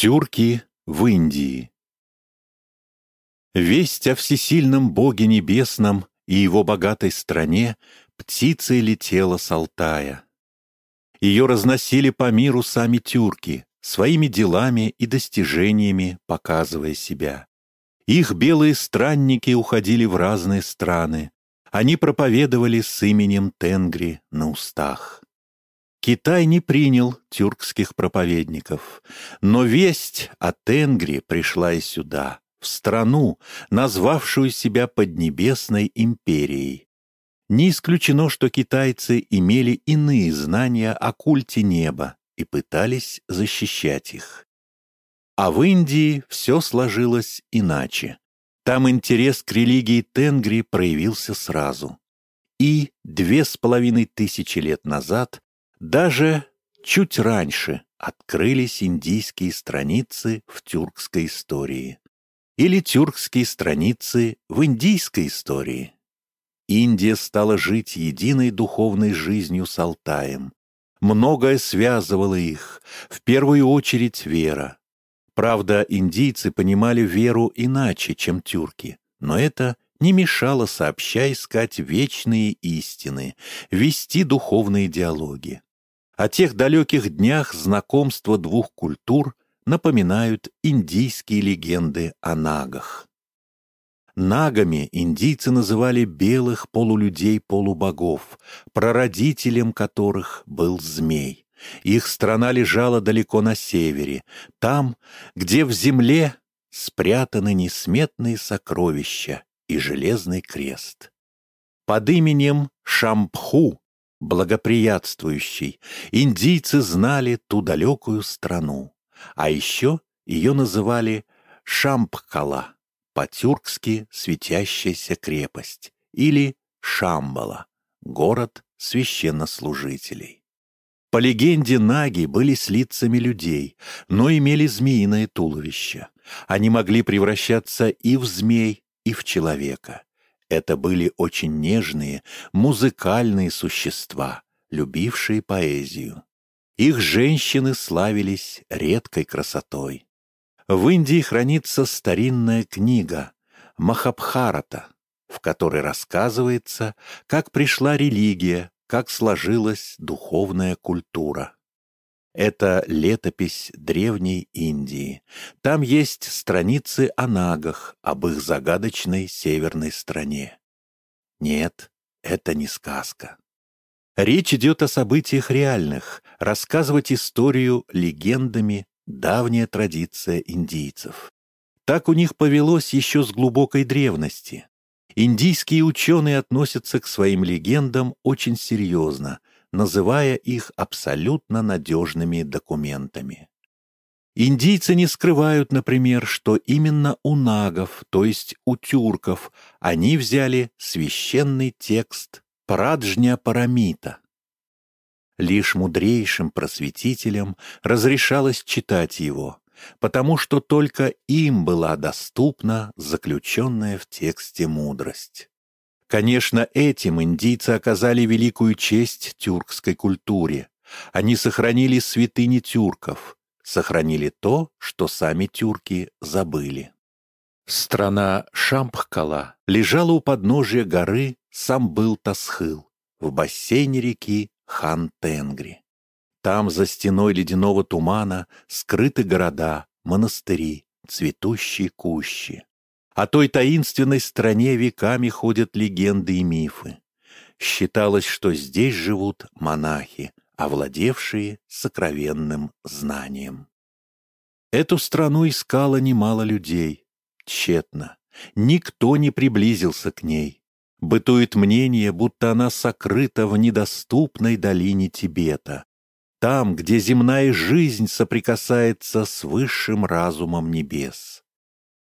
Тюрки в Индии Весть о всесильном Боге Небесном и его богатой стране птицей летела с Алтая. Ее разносили по миру сами тюрки, своими делами и достижениями показывая себя. Их белые странники уходили в разные страны. Они проповедовали с именем Тенгри на устах. Китай не принял тюркских проповедников, но весть о Тенгри пришла и сюда, в страну, назвавшую себя Поднебесной империей. Не исключено, что китайцы имели иные знания о культе неба и пытались защищать их. А в Индии все сложилось иначе. Там интерес к религии Тенгри проявился сразу. И две с половиной тысячи лет назад даже чуть раньше открылись индийские страницы в тюркской истории. Или тюркские страницы в индийской истории. Индия стала жить единой духовной жизнью с Алтаем. Многое связывало их, в первую очередь вера. Правда, индийцы понимали веру иначе, чем тюрки, но это не мешало сообща искать вечные истины, вести духовные диалоги. О тех далеких днях знакомства двух культур напоминают индийские легенды о нагах. Нагами индийцы называли белых полулюдей-полубогов, прародителем которых был змей. Их страна лежала далеко на севере, там, где в земле спрятаны несметные сокровища и железный крест. Под именем Шампху благоприятствующий, индийцы знали ту далекую страну. А еще ее называли Шампкала, по-тюркски «светящаяся крепость», или Шамбала, город священнослужителей. По легенде, наги были с лицами людей, но имели змеиное туловище. Они могли превращаться и в змей, и в человека. Это были очень нежные, музыкальные существа, любившие поэзию. Их женщины славились редкой красотой. В Индии хранится старинная книга Махабхарата, в которой рассказывается, как пришла религия, как сложилась духовная культура. Это летопись древней Индии. Там есть страницы о нагах, об их загадочной северной стране. Нет, это не сказка. Речь идет о событиях реальных, рассказывать историю легендами – давняя традиция индийцев. Так у них повелось еще с глубокой древности. Индийские ученые относятся к своим легендам очень серьезно, называя их абсолютно надежными документами. Индийцы не скрывают, например, что именно у нагов, то есть у тюрков, они взяли священный текст Праджня Парамита. Лишь мудрейшим просветителям разрешалось читать его, потому что только им была доступна заключенная в тексте мудрость. Конечно, этим индийцы оказали великую честь тюркской культуре. Они сохранили святыни тюрков, сохранили то, что сами тюрки забыли. Страна Шампхкала лежала у подножия горы Самбыл-Тасхыл, в бассейне реки Хан-Тенгри. Там, за стеной ледяного тумана, скрыты города, монастыри, цветущие кущи. О той таинственной стране веками ходят легенды и мифы. Считалось, что здесь живут монахи, овладевшие сокровенным знанием. Эту страну искало немало людей. Тщетно. Никто не приблизился к ней. Бытует мнение, будто она сокрыта в недоступной долине Тибета, там, где земная жизнь соприкасается с высшим разумом небес.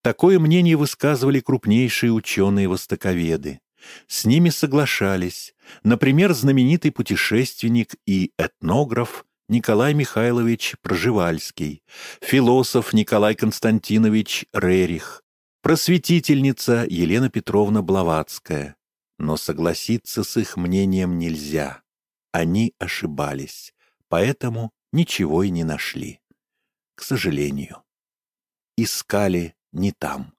Такое мнение высказывали крупнейшие ученые-востоковеды. С ними соглашались, например, знаменитый путешественник и этнограф Николай Михайлович Проживальский, философ Николай Константинович Рерих, просветительница Елена Петровна Блаватская. Но согласиться с их мнением нельзя. Они ошибались, поэтому ничего и не нашли. К сожалению. Искали не там.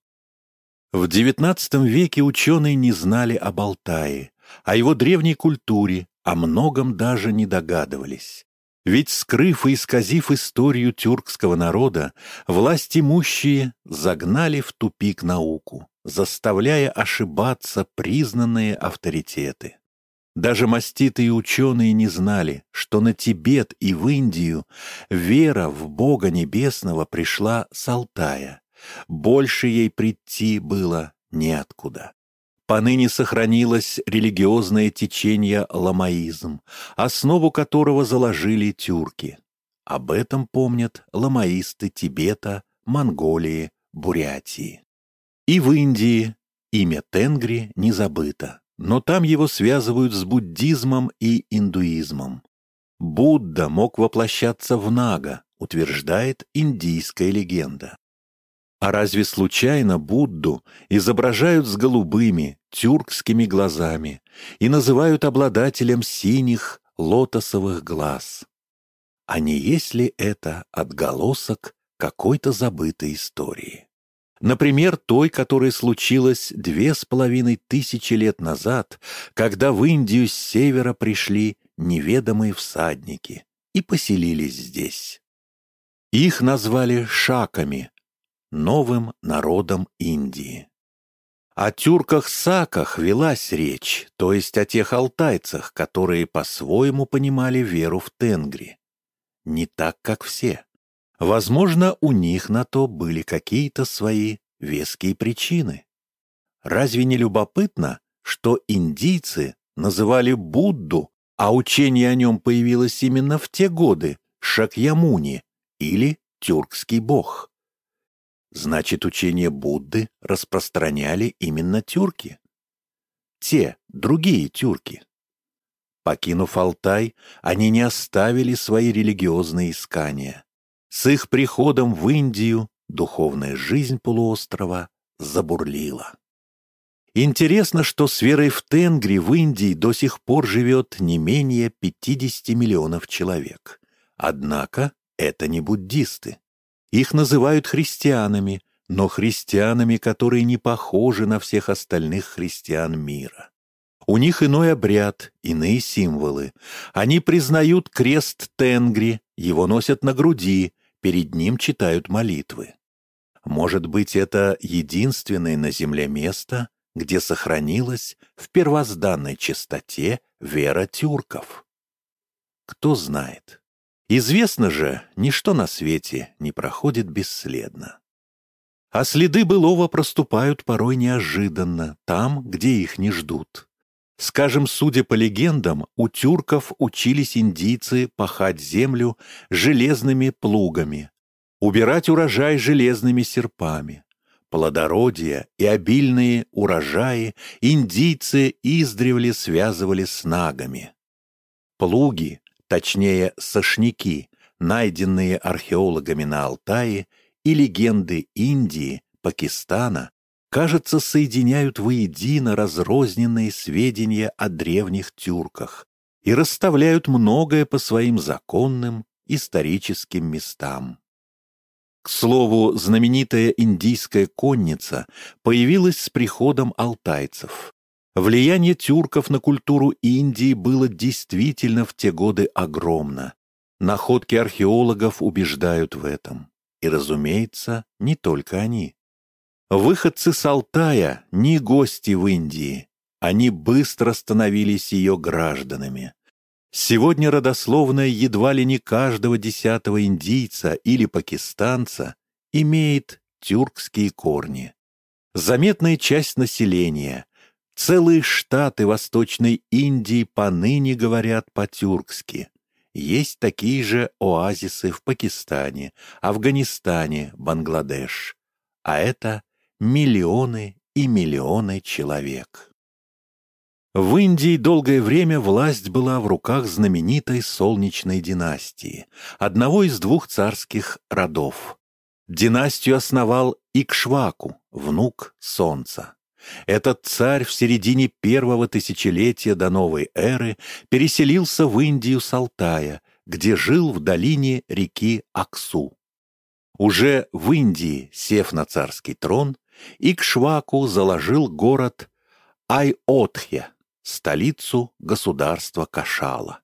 В XIX веке ученые не знали об Алтае, о его древней культуре, о многом даже не догадывались. Ведь, скрыв и исказив историю тюркского народа, власть имущие загнали в тупик науку, заставляя ошибаться признанные авторитеты. Даже маститые ученые не знали, что на Тибет и в Индию вера в Бога Небесного пришла с Алтая. Больше ей прийти было неоткуда. Поныне сохранилось религиозное течение ламаизм, основу которого заложили тюрки. Об этом помнят ламаисты Тибета, Монголии, Бурятии. И в Индии имя Тенгри не забыто, но там его связывают с буддизмом и индуизмом. Будда мог воплощаться в Нага, утверждает индийская легенда. А разве случайно Будду изображают с голубыми, тюркскими глазами и называют обладателем синих лотосовых глаз? А не есть ли это отголосок какой-то забытой истории? Например, той, которая случилась две с половиной тысячи лет назад, когда в Индию с севера пришли неведомые всадники и поселились здесь. Их назвали шаками, новым народом Индии. О тюрках-саках велась речь, то есть о тех алтайцах, которые по-своему понимали веру в Тенгри. Не так, как все. Возможно, у них на то были какие-то свои веские причины. Разве не любопытно, что индийцы называли Будду, а учение о нем появилось именно в те годы, Шакьямуни, или тюркский бог? Значит, учение Будды распространяли именно тюрки. Те, другие тюрки. Покинув Алтай, они не оставили свои религиозные искания. С их приходом в Индию духовная жизнь полуострова забурлила. Интересно, что с верой в Тенгри в Индии до сих пор живет не менее 50 миллионов человек. Однако это не буддисты. Их называют христианами, но христианами, которые не похожи на всех остальных христиан мира. У них иной обряд, иные символы. Они признают крест Тенгри, его носят на груди, перед ним читают молитвы. Может быть, это единственное на земле место, где сохранилась в первозданной чистоте вера тюрков? Кто знает. Известно же, ничто на свете не проходит бесследно. А следы былого проступают порой неожиданно, там, где их не ждут. Скажем, судя по легендам, у тюрков учились индийцы пахать землю железными плугами, убирать урожай железными серпами. Плодородие и обильные урожаи индийцы издревле связывали с нагами. Плуги точнее сошники, найденные археологами на Алтае, и легенды Индии, Пакистана, кажется, соединяют воедино разрозненные сведения о древних тюрках и расставляют многое по своим законным историческим местам. К слову, знаменитая индийская конница появилась с приходом алтайцев. Влияние тюрков на культуру Индии было действительно в те годы огромно. Находки археологов убеждают в этом. И, разумеется, не только они. Выходцы с Алтая не гости в Индии. Они быстро становились ее гражданами. Сегодня родословная едва ли не каждого десятого индийца или пакистанца имеет тюркские корни. Заметная часть населения Целые штаты Восточной Индии поныне говорят по-тюркски. Есть такие же оазисы в Пакистане, Афганистане, Бангладеш. А это миллионы и миллионы человек. В Индии долгое время власть была в руках знаменитой солнечной династии, одного из двух царских родов. Династию основал Икшваку, внук Солнца. Этот царь в середине первого тысячелетия до новой эры переселился в Индию с Алтая, где жил в долине реки Аксу. Уже в Индии, сев на царский трон, Икшваку заложил город Айотхе, столицу государства Кашала.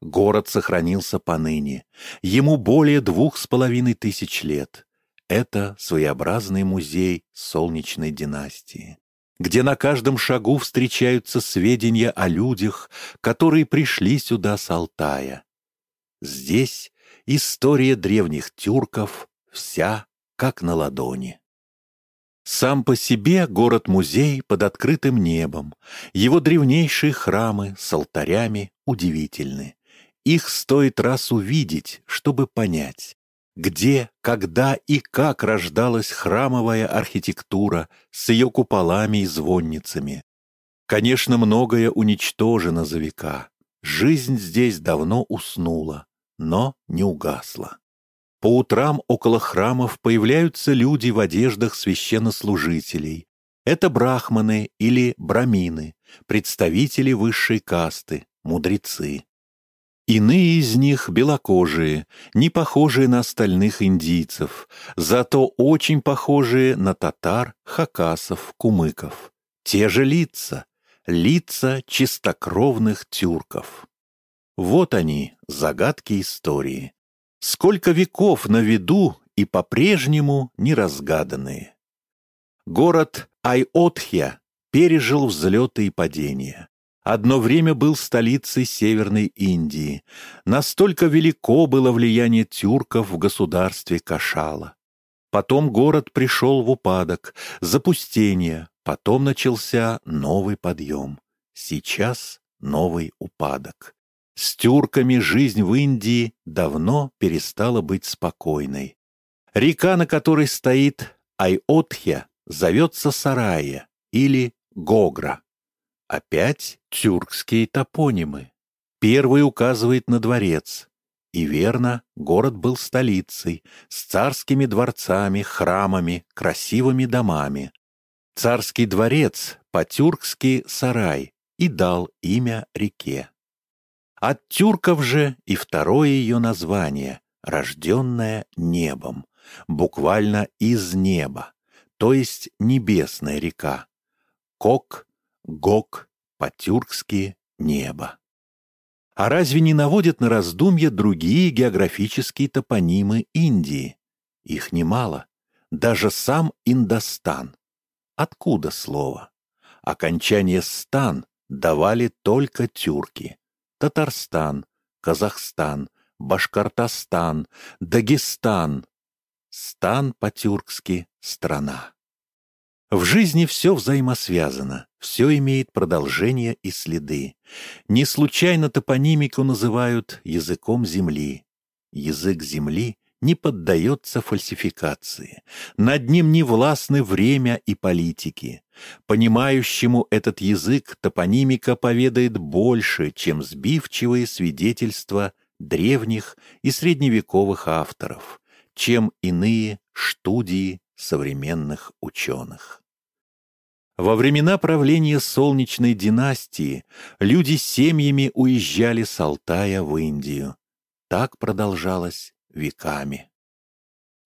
Город сохранился поныне. Ему более двух с половиной тысяч лет. Это своеобразный музей солнечной династии, где на каждом шагу встречаются сведения о людях, которые пришли сюда с Алтая. Здесь история древних тюрков вся как на ладони. Сам по себе город-музей под открытым небом, его древнейшие храмы с алтарями удивительны. Их стоит раз увидеть, чтобы понять, где, когда и как рождалась храмовая архитектура с ее куполами и звонницами. Конечно, многое уничтожено за века. Жизнь здесь давно уснула, но не угасла. По утрам около храмов появляются люди в одеждах священнослужителей. Это брахманы или брамины, представители высшей касты, мудрецы. Иные из них белокожие, не похожие на остальных индийцев, зато очень похожие на татар, хакасов, кумыков. Те же лица, лица чистокровных тюрков. Вот они, загадки истории. Сколько веков на виду и по-прежнему неразгаданные. Город Айотхья пережил взлеты и падения одно время был столицей Северной Индии. Настолько велико было влияние тюрков в государстве Кашала. Потом город пришел в упадок, запустение, потом начался новый подъем. Сейчас новый упадок. С тюрками жизнь в Индии давно перестала быть спокойной. Река, на которой стоит Айотхя, зовется Сарая или Гогра. Опять тюркские топонимы. Первый указывает на дворец. И верно, город был столицей, с царскими дворцами, храмами, красивыми домами. Царский дворец, по-тюркски сарай, и дал имя реке. От тюрков же и второе ее название, рожденное небом, буквально из неба, то есть небесная река. Кок Гог, по-тюркски небо. А разве не наводят на раздумья другие географические топонимы Индии? Их немало. Даже сам Индостан. Откуда слово? Окончание «стан» давали только тюрки. Татарстан, Казахстан, Башкортостан, Дагестан. Стан по-тюркски — страна. В жизни все взаимосвязано, все имеет продолжение и следы. Не случайно топонимику называют языком Земли. Язык Земли не поддается фальсификации. Над ним не властны время и политики. Понимающему этот язык топонимика поведает больше, чем сбивчивые свидетельства древних и средневековых авторов, чем иные студии современных ученых. Во времена правления Солнечной династии люди семьями уезжали с Алтая в Индию. Так продолжалось веками.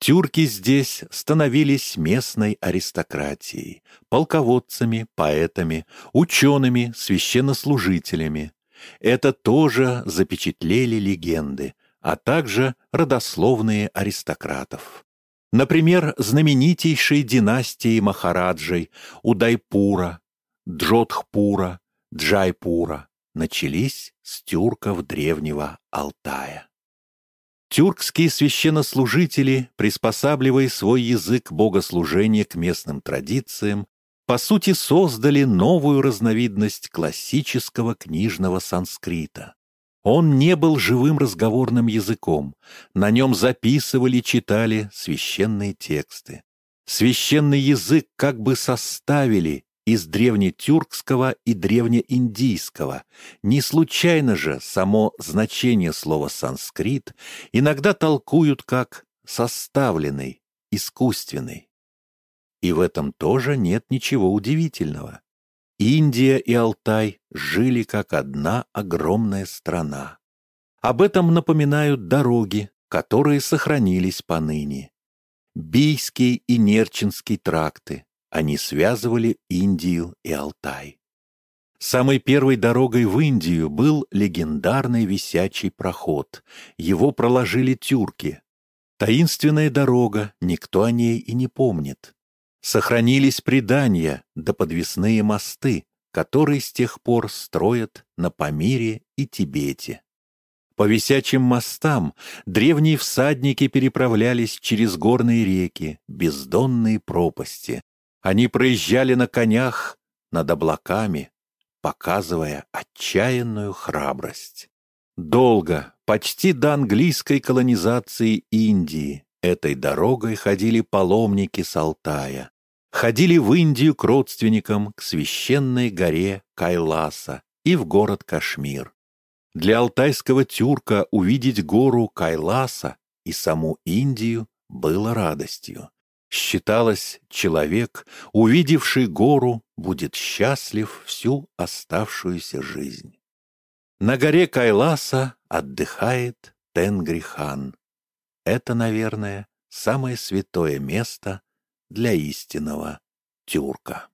Тюрки здесь становились местной аристократией, полководцами, поэтами, учеными, священнослужителями. Это тоже запечатлели легенды, а также родословные аристократов. Например, знаменитейшей династии Махараджей Удайпура, Джодхпура, Джайпура начались с тюрков древнего Алтая. Тюркские священнослужители, приспосабливая свой язык богослужения к местным традициям, по сути создали новую разновидность классического книжного санскрита. Он не был живым разговорным языком, на нем записывали, читали священные тексты. Священный язык как бы составили из древнетюркского и древнеиндийского. Не случайно же само значение слова «санскрит» иногда толкуют как «составленный», «искусственный». И в этом тоже нет ничего удивительного. Индия и Алтай жили как одна огромная страна. Об этом напоминают дороги, которые сохранились поныне. Бийский и Нерчинский тракты, они связывали Индию и Алтай. Самой первой дорогой в Индию был легендарный висячий проход. Его проложили тюрки. Таинственная дорога, никто о ней и не помнит. Сохранились предания да подвесные мосты, которые с тех пор строят на Памире и Тибете. По висячим мостам древние всадники переправлялись через горные реки, бездонные пропасти. Они проезжали на конях над облаками, показывая отчаянную храбрость. Долго, почти до английской колонизации Индии, этой дорогой ходили паломники с Алтая. Ходили в Индию к родственникам, к священной горе Кайласа и в город Кашмир. Для алтайского тюрка увидеть гору Кайласа и саму Индию было радостью. Считалось, человек, увидевший гору, будет счастлив всю оставшуюся жизнь. На горе Кайласа отдыхает Тенгрихан. Это, наверное, самое святое место для истинного тюрка.